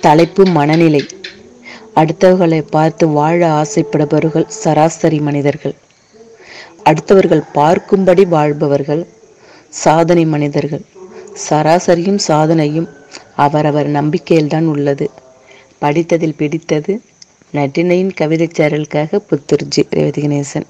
தலைப்பு மனநிலை. அடுத்தவர்களை பார்த்து வாழ ஆசைப்படுபவர்கள் சராசரி மனிதர்கள். அடுத்தவர்கள் பார்க்கும்படி வாழ்பவர்கள் சாதனை மனிதர்கள். சராசரியும் சாதனையும் அவரவர் நம்பிக்கையில்தான் உள்ளது. படித்ததில் பிடித்தது நட்டினையின் கவிதைச் சேரலுக்காக புத்தூர்ஜி ரேவதி கணேசன்.